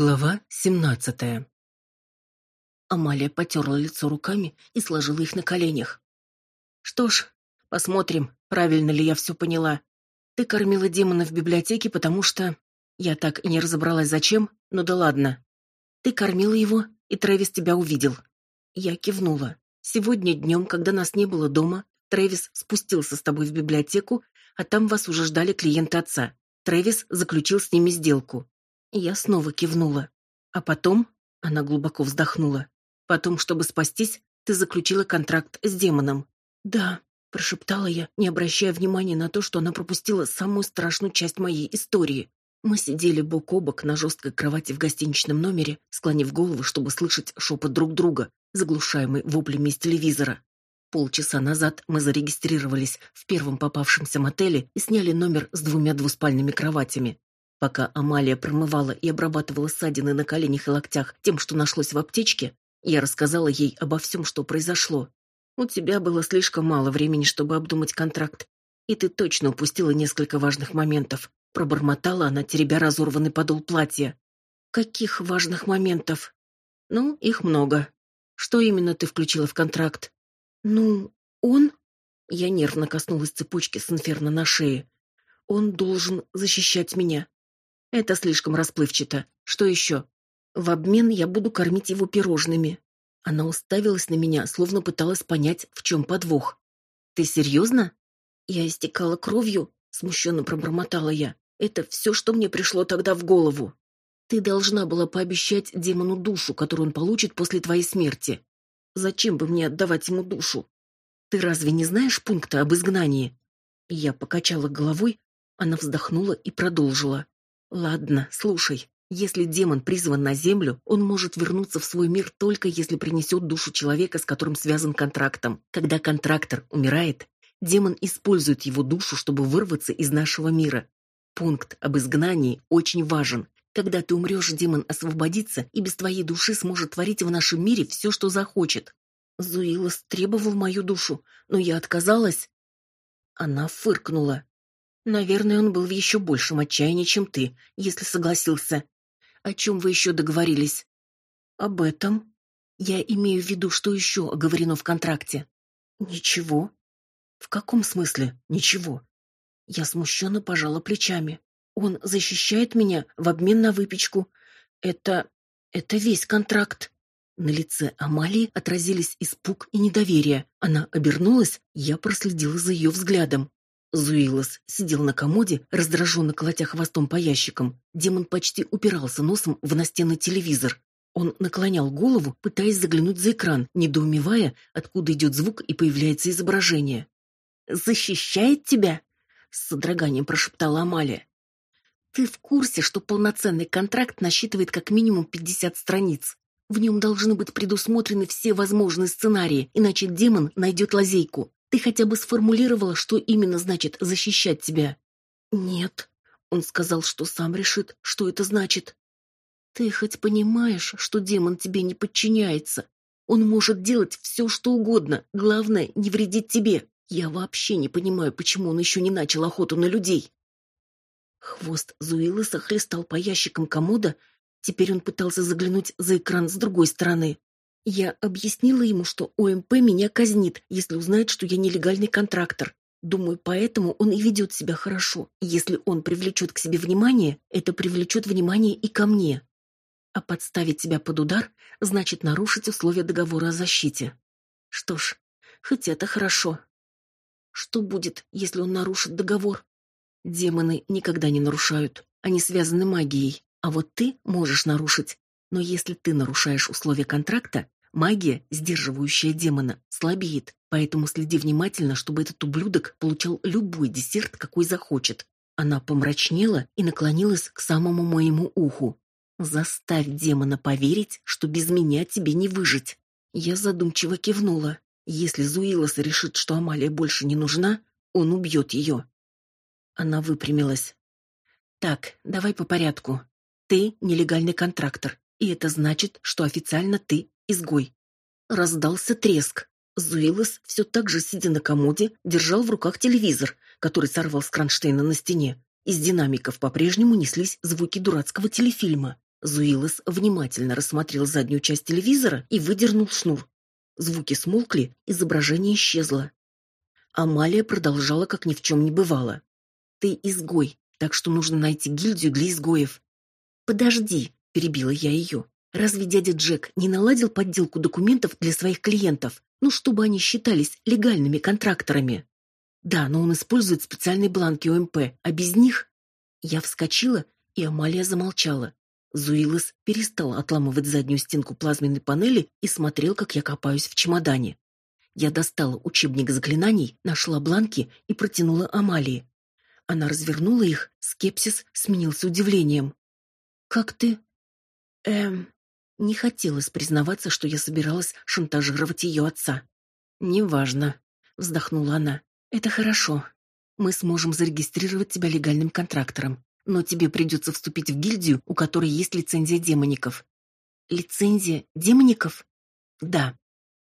Глава семнадцатая Амалия потерла лицо руками и сложила их на коленях. «Что ж, посмотрим, правильно ли я все поняла. Ты кормила демона в библиотеке, потому что... Я так и не разобралась, зачем, но да ладно. Ты кормила его, и Трэвис тебя увидел». Я кивнула. Сегодня днем, когда нас не было дома, Трэвис спустился с тобой в библиотеку, а там вас уже ждали клиенты отца. Трэвис заключил с ними сделку. Я снова кивнула. А потом, она глубоко вздохнула, потом, чтобы спастись, ты заключила контракт с демоном. Да, прошептала я, не обращая внимания на то, что она пропустила самую страшную часть моей истории. Мы сидели бок о бок на жесткой кровати в гостиничном номере, склонив головы, чтобы слышать шепот друг друга, заглушаемый воплями из телевизора. Полчаса назад мы зарегистрировались в первом попавшемся мотеле и сняли номер с двумя двуспальными кроватями. Пока Амалия промывала и обрабатывала ссадины на коленях и локтях тем, что нашлось в аптечке, я рассказала ей обо всем, что произошло. У тебя было слишком мало времени, чтобы обдумать контракт, и ты точно упустила несколько важных моментов. Пробормотала она, теребя разорванный подол платья. Каких важных моментов? Ну, их много. Что именно ты включила в контракт? Ну, он... Я нервно коснулась цепочки с инферно на шее. Он должен защищать меня. Это слишком расплывчато. Что еще? В обмен я буду кормить его пирожными. Она уставилась на меня, словно пыталась понять, в чем подвох. Ты серьезно? Я истекала кровью, смущенно пробормотала я. Это все, что мне пришло тогда в голову. Ты должна была пообещать демону душу, которую он получит после твоей смерти. Зачем бы мне отдавать ему душу? Ты разве не знаешь пункта об изгнании? Я покачала головой, она вздохнула и продолжила. Ладно, слушай. Если демон призван на землю, он может вернуться в свой мир только если принесет душу человека, с которым связан контрактом. Когда контрактор умирает, демон использует его душу, чтобы вырваться из нашего мира. Пункт об изгнании очень важен. Когда ты умрешь, демон освободится и без твоей души сможет творить в нашем мире все, что захочет. Зуилос требовал мою душу, но я отказалась. Она фыркнула. Наверное, он был в еще большем отчаянии, чем ты, если согласился. О чем вы еще договорились? Об этом. Я имею в виду, что еще оговорено в контракте. Ничего. В каком смысле ничего? Я смущенно пожала плечами. Он защищает меня в обмен на выпечку. Это... это весь контракт. На лице Амалии отразились испуг и недоверие. Она обернулась, я проследила за ее взглядом. Зуилос сидел на комоде, раздраженно колотя хвостом по ящикам. Демон почти упирался носом в настенный телевизор. Он наклонял голову, пытаясь заглянуть за экран, недоумевая, откуда идет звук и появляется изображение. «Защищает тебя?» — с содроганием прошептала Амалия. «Ты в курсе, что полноценный контракт насчитывает как минимум 50 страниц? В нем должны быть предусмотрены все возможные сценарии, иначе демон найдет лазейку. Ты хотя бы сформулировала, что именно значит защищать тебя? Нет. Он сказал, что сам решит, что это значит. Ты хоть понимаешь, что демон тебе не подчиняется? Он может делать все, что угодно, главное не вредить тебе. Я вообще не понимаю, почему он еще не начал охоту на людей. Хвост Зуилыса хлестал по ящикам комода, теперь он пытался заглянуть за экран с другой стороны. Я объяснила ему, что ОМП меня казнит, если узнает, что я нелегальный контрактор. Думаю, поэтому он и ведет себя хорошо. Если он привлечет к себе внимание, это привлечет внимание и ко мне. А подставить себя под удар значит нарушить условия договора о защите. Что ж, хоть это хорошо. Что будет, если он нарушит договор? Демоны никогда не нарушают. Они связаны магией. А вот ты можешь нарушить. Но если ты нарушаешь условия контракта, Магия, сдерживающая демона, слабеет, поэтому следи внимательно, чтобы этот ублюдок получал любой десерт, какой захочет. Она помрачнела и наклонилась к самому моему уху. Заставь демона поверить, что без меня тебе не выжить. Я задумчиво кивнула. Если Зуилос решит, что Амалия больше не нужна, он убьет ее. Она выпрямилась. Так, давай по порядку. Ты нелегальный контрактор, и это значит, что официально ты изгой. Раздался треск. Зуилос, все так же сидя на комоде, держал в руках телевизор, который сорвал с кронштейна на стене. Из динамиков по-прежнему неслись звуки дурацкого телефильма. Зуилос внимательно рассмотрел заднюю часть телевизора и выдернул шнур. Звуки смолкли, изображение исчезло. Амалия продолжала, как ни в чем не бывало. «Ты изгой, так что нужно найти гильдию для изгоев». «Подожди», — перебила я ее. «Разве дядя Джек не наладил подделку документов для своих клиентов, ну, чтобы они считались легальными контракторами?» «Да, но он использует специальные бланки ОМП, а без них...» Я вскочила, и Амалия замолчала. Зуилос перестал отламывать заднюю стенку плазменной панели и смотрел, как я копаюсь в чемодане. Я достала учебник заклинаний, нашла бланки и протянула Амалии. Она развернула их, скепсис сменился удивлением. «Как ты?» «Эм...» Не хотелось признаваться, что я собиралась шантажировать ее отца. «Неважно», — вздохнула она. «Это хорошо. Мы сможем зарегистрировать тебя легальным контрактором, но тебе придется вступить в гильдию, у которой есть лицензия демоников». «Лицензия демоников?» «Да.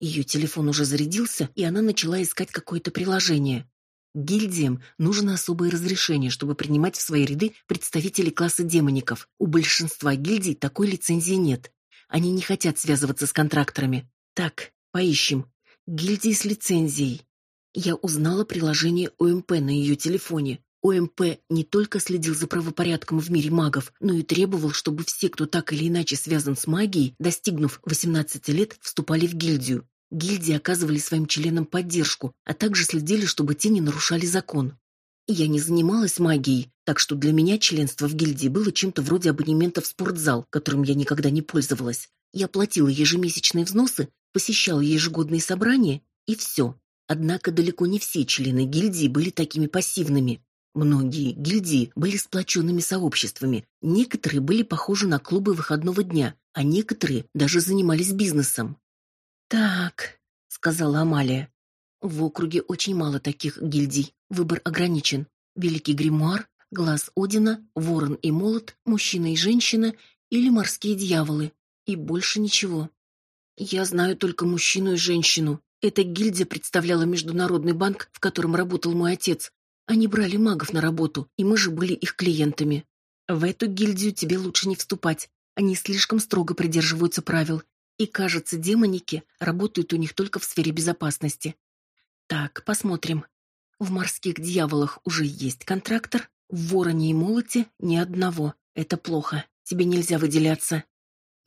Ее телефон уже зарядился, и она начала искать какое-то приложение. Гильдиям нужно особое разрешение, чтобы принимать в свои ряды представителей класса демоников. У большинства гильдий такой лицензии нет. Они не хотят связываться с контракторами. Так, поищем. Гильдии с лицензией. Я узнала приложение ОМП на ее телефоне. ОМП не только следил за правопорядком в мире магов, но и требовал, чтобы все, кто так или иначе связан с магией, достигнув 18 лет, вступали в гильдию. Гильдии оказывали своим членам поддержку, а также следили, чтобы те не нарушали закон. Я не занималась магией, так что для меня членство в гильдии было чем-то вроде абонемента в спортзал, которым я никогда не пользовалась. Я платила ежемесячные взносы, посещала ежегодные собрания, и все. Однако далеко не все члены гильдии были такими пассивными. Многие гильдии были сплоченными сообществами, некоторые были похожи на клубы выходного дня, а некоторые даже занимались бизнесом. «Так», — сказала Амалия, — «в округе очень мало таких гильдий, выбор ограничен. Великий гримуар, глаз Одина, ворон и молот, мужчина и женщина или морские дьяволы. И больше ничего. Я знаю только мужчину и женщину. Эта гильдия представляла международный банк, в котором работал мой отец, они брали магов на работу, и мы же были их клиентами. В эту гильдию тебе лучше не вступать. Они слишком строго придерживаются правил. И, кажется, демоники работают у них только в сфере безопасности. Так, посмотрим. В морских дьяволах уже есть контрактор, в вороне и молоте ни одного. Это плохо. Тебе нельзя выделяться.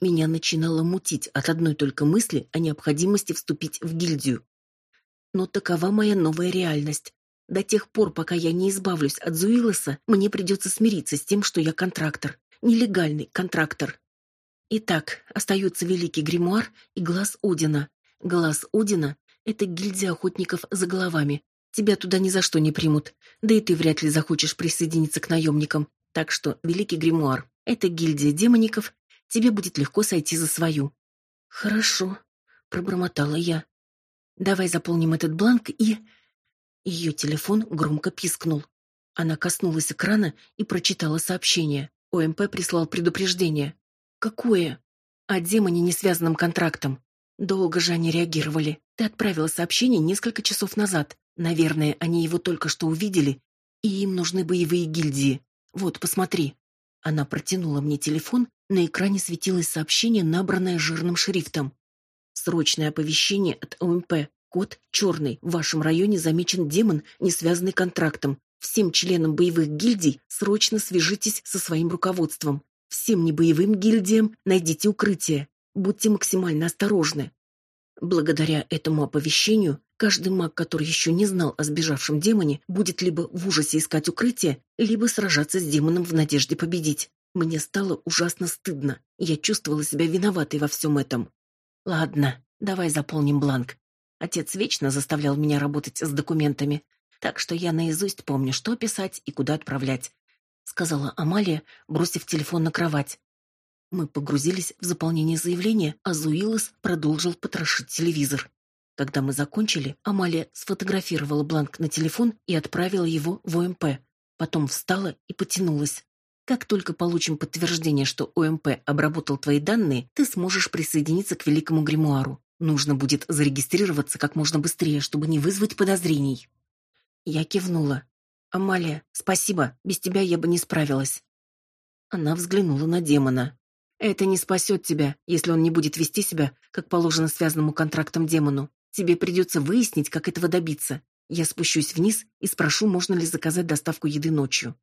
Меня начинало мутить от одной только мысли о необходимости вступить в гильдию. Но такова моя новая реальность. До тех пор, пока я не избавлюсь от Зуилоса, мне придется смириться с тем, что я контрактор. Нелегальный контрактор. Итак, остаются Великий Гримуар и Глаз Одина. Глаз Одина — это гильдия охотников за головами. Тебя туда ни за что не примут. Да и ты вряд ли захочешь присоединиться к наемникам. Так что Великий Гримуар — это гильдия демоников. Тебе будет легко сойти за свою. Хорошо, пробормотала я. Давай заполним этот бланк и... Ее телефон громко пискнул. Она коснулась экрана и прочитала сообщение. ОМП прислал предупреждение. «Какое?» «О демоне несвязанном контрактом. Долго же они реагировали. Ты отправила сообщение несколько часов назад. Наверное, они его только что увидели, и им нужны боевые гильдии. Вот, посмотри». Она протянула мне телефон, на экране светилось сообщение, набранное жирным шрифтом. «Срочное оповещение от ОМП. Код черный. В вашем районе замечен демон, не связанный контрактом. Всем членам боевых гильдий срочно свяжитесь со своим руководством. Всем небоевым гильдиям найдите укрытие. Будьте максимально осторожны. Благодаря этому оповещению, каждый маг, который еще не знал о сбежавшем демоне, будет либо в ужасе искать укрытие, либо сражаться с демоном в надежде победить. Мне стало ужасно стыдно. Я чувствовала себя виноватой во всем этом. Ладно, давай заполним бланк. Отец вечно заставлял меня работать с документами, так что я наизусть помню, что писать и куда отправлять, сказала Амалия, бросив телефон на кровать. Мы погрузились в заполнение заявления, а Зуилос продолжил потрошить телевизор. Когда мы закончили, Амалия сфотографировала бланк на телефон и отправила его в ОМП. Потом встала и потянулась. Как только получим подтверждение, что ОМП обработал твои данные, ты сможешь присоединиться к великому гримуару. Нужно будет зарегистрироваться как можно быстрее, чтобы не вызвать подозрений. Я кивнула. «Амалия, спасибо, без тебя я бы не справилась». Она взглянула на демона. Это не спасет тебя, если он не будет вести себя, как положено связанному контрактом демону. Тебе придется выяснить, как этого добиться. Я спущусь вниз и спрошу, можно ли заказать доставку еды ночью.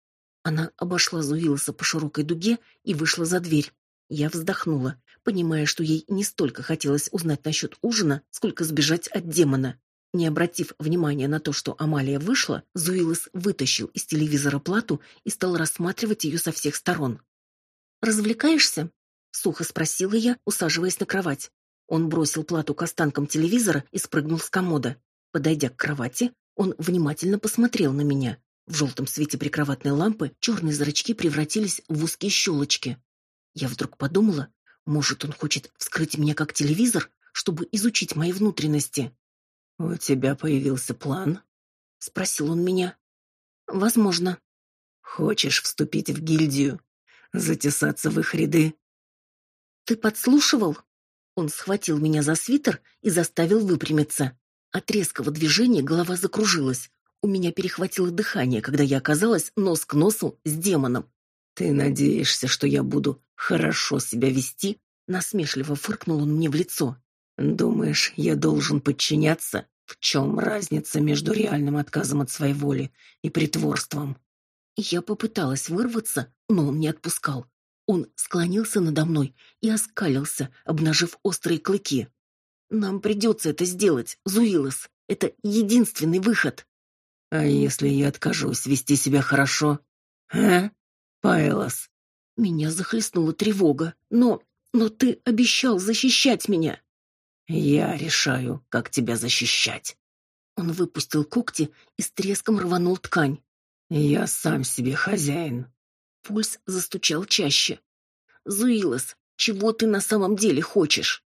Она обошла Зуилоса по широкой дуге и вышла за дверь. Я вздохнула, понимая, что ей не столько хотелось узнать насчет ужина, сколько сбежать от демона. Не обратив внимания на то, что Амалия вышла, Зуилос вытащил из телевизора плату и стал рассматривать ее со всех сторон. «Развлекаешься?» — сухо спросила я, усаживаясь на кровать. Он бросил плату к останкам телевизора и спрыгнул с комода. Подойдя к кровати, он внимательно посмотрел на меня. В желтом свете прикроватной лампы черные зрачки превратились в узкие щелочки. Я вдруг подумала, может, он хочет вскрыть меня как телевизор, чтобы изучить мои внутренности. «У тебя появился план?» — спросил он меня. «Возможно». «Хочешь вступить в гильдию? Затесаться в их ряды?» «Ты подслушивал?» Он схватил меня за свитер и заставил выпрямиться. От резкого движения голова закружилась. У меня перехватило дыхание, когда я оказалась нос к носу с демоном. «Ты надеешься, что я буду хорошо себя вести?» Насмешливо фыркнул он мне в лицо. «Думаешь, я должен подчиняться? В чем разница между реальным отказом от своей воли и притворством?» Я попыталась вырваться, но он не отпускал. Он склонился надо мной и оскалился, обнажив острые клыки. «Нам придется это сделать, Зуилос. Это единственный выход». «А если я откажусь вести себя хорошо? А, Пайлос?» Меня захлестнула тревога. «Но... но ты обещал защищать меня!» «Я решаю, как тебя защищать». Он выпустил когти и с треском рванул ткань. «Я сам себе хозяин». Пульс застучал чаще. «Зуилос, чего ты на самом деле хочешь?»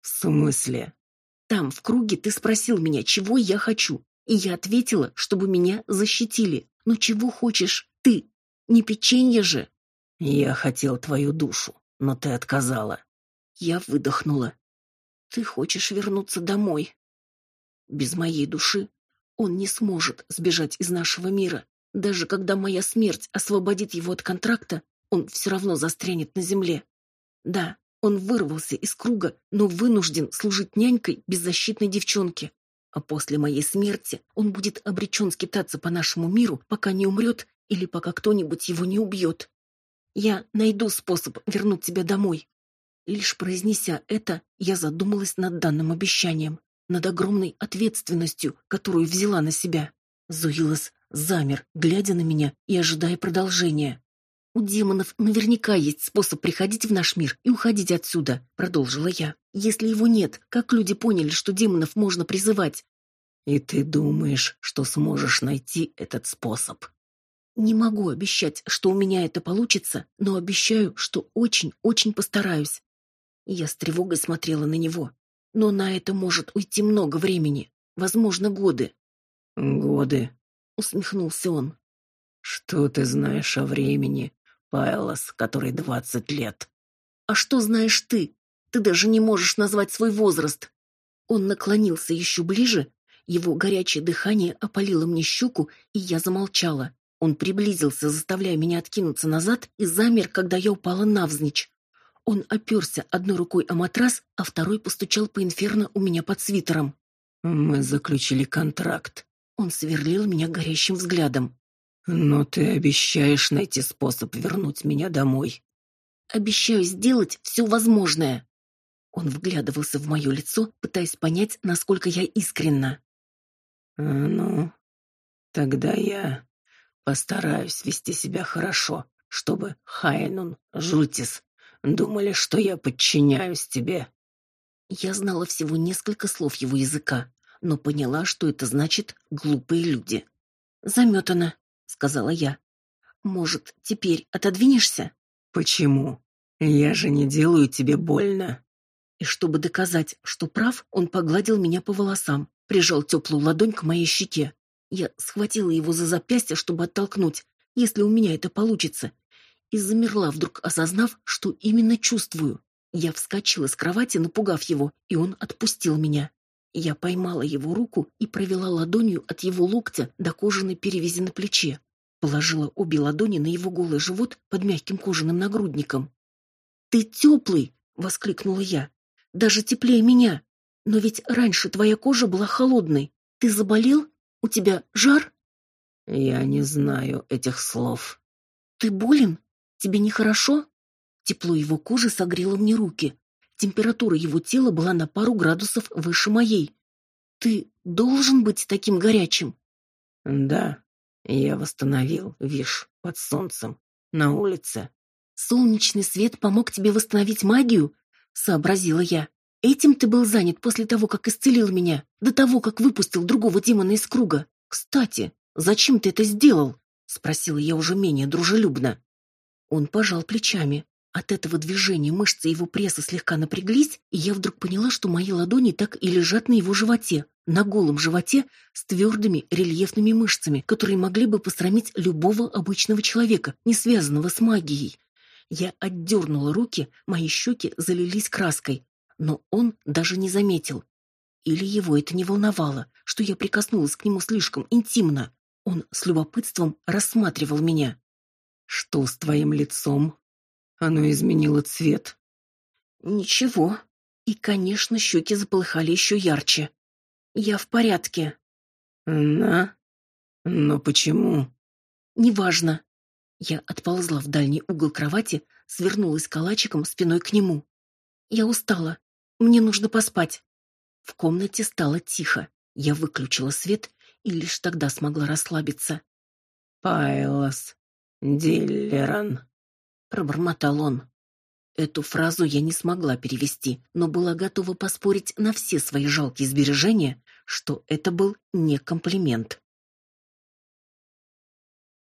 «В смысле?» «Там, в круге, ты спросил меня, чего я хочу, и я ответила, чтобы меня защитили. Но чего хочешь ты? Не печенье же!» «Я хотел твою душу, но ты отказала». Я выдохнула. «Ты хочешь вернуться домой?» «Без моей души он не сможет сбежать из нашего мира. Даже когда моя смерть освободит его от контракта, он все равно застрянет на земле. Да, он вырвался из круга, но вынужден служить нянькой беззащитной девчонке. А после моей смерти он будет обречен скитаться по нашему миру, пока не умрет или пока кто-нибудь его не убьет. Я найду способ вернуть тебя домой. Лишь произнеся это, я задумалась над данным обещанием, над огромной ответственностью, которую взяла на себя. Зуилос замер, глядя на меня и ожидая продолжения. «У демонов наверняка есть способ приходить в наш мир и уходить отсюда», — продолжила я. «Если его нет, как люди поняли, что демонов можно призывать?» «И ты думаешь, что сможешь найти этот способ?» «Не могу обещать, что у меня это получится, но обещаю, что очень-очень постараюсь». Я с тревогой смотрела на него. «Но на это может уйти много времени, возможно, годы». «Годы?» — усмехнулся он. «Что ты знаешь о времени, Пайлос, который двадцать лет?» «А что знаешь ты? Ты даже не можешь назвать свой возраст». Он наклонился еще ближе, его горячее дыхание опалило мне щеку, и я замолчала. Он приблизился, заставляя меня откинуться назад, и замер, когда я упала навзничь. Он оперся одной рукой о матрас, а второй постучал по инферно у меня под свитером. «Мы заключили контракт». Он сверлил меня горящим взглядом. «Но ты обещаешь найти способ вернуть меня домой». «Обещаю сделать все возможное». Он вглядывался в мое лицо, пытаясь понять, насколько я искренна. «А «Ну, тогда я постараюсь вести себя хорошо, чтобы Хайнун, Жутис думали, что я подчиняюсь тебе». Я знала всего несколько слов его языка, но поняла, что это значит «глупые люди». «Заметано», — сказала я. «Может, теперь отодвинешься?» «Почему? Я же не делаю тебе больно». И чтобы доказать, что прав, он погладил меня по волосам, прижал теплую ладонь к моей щеке. Я схватила его за запястье, чтобы оттолкнуть, если у меня это получится, и замерла, вдруг осознав, что именно чувствую. Я вскочила с кровати, напугав его, и он отпустил меня. Я поймала его руку и провела ладонью от его локтя до кожаной перевязи на плече. Положила обе ладони на его голый живот под мягким кожаным нагрудником. Ты теплый!» — воскликнула я. «Даже теплее меня. Но ведь раньше твоя кожа была холодной. Ты заболел? У тебя жар?» «Я не знаю этих слов». «Ты болен? Тебе нехорошо?» Тепло его кожи согрело мне руки. Температура его тела была на пару градусов выше моей. «Ты должен быть таким горячим?» «Да, я восстановил, вишь, под солнцем, на улице». «Солнечный свет помог тебе восстановить магию?» — сообразила я. «Этим ты был занят после того, как исцелил меня, до того, как выпустил другого демона из круга. Кстати, зачем ты это сделал?» — спросила я уже менее дружелюбно. Он пожал плечами. От этого движения мышцы его пресса слегка напряглись, и я вдруг поняла, что мои ладони так и лежат на его животе, на голом животе с твердыми рельефными мышцами, которые могли бы посрамить любого обычного человека, не связанного с магией. Я отдернула руки, мои щеки залились краской, но он даже не заметил. Или его это не волновало, что я прикоснулась к нему слишком интимно. Он с любопытством рассматривал меня. «Что с твоим лицом?» Оно изменило цвет. Ничего. И, конечно, щеки заполыхали еще ярче. Я в порядке. На? Но почему? Неважно. Я отползла в дальний угол кровати, свернулась калачиком спиной к нему. Я устала. Мне нужно поспать. В комнате стало тихо. Я выключила свет и лишь тогда смогла расслабиться. Пайлос, Диллеран, пробормотал он. Эту фразу я не смогла перевести, но была готова поспорить на все свои жалкие сбережения, что это был не комплимент.